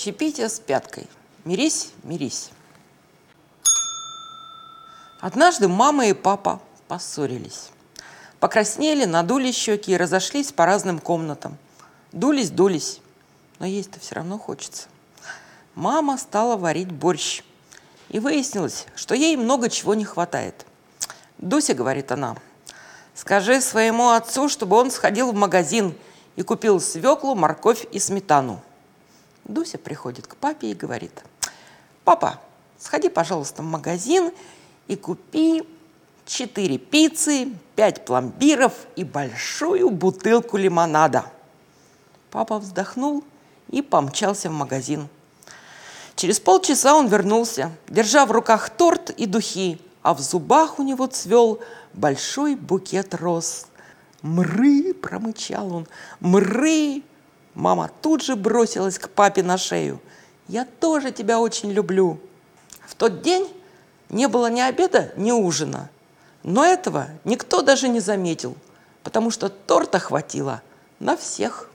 чепите с пяткой. Мирись, мирись. Однажды мама и папа поссорились. Покраснели, надули щеки и разошлись по разным комнатам. Дулись, дулись, но есть-то все равно хочется. Мама стала варить борщ. И выяснилось, что ей много чего не хватает. «Дуся», — говорит она, — «скажи своему отцу, чтобы он сходил в магазин и купил свеклу, морковь и сметану». Дуся приходит к папе и говорит, «Папа, сходи, пожалуйста, в магазин и купи четыре пиццы, пять пломбиров и большую бутылку лимонада». Папа вздохнул и помчался в магазин. Через полчаса он вернулся, держа в руках торт и духи, а в зубах у него цвел большой букет роз. «Мры!» – промычал он. «Мры!» Мама тут же бросилась к папе на шею. «Я тоже тебя очень люблю!» В тот день не было ни обеда, ни ужина. Но этого никто даже не заметил, потому что торта хватило на всех.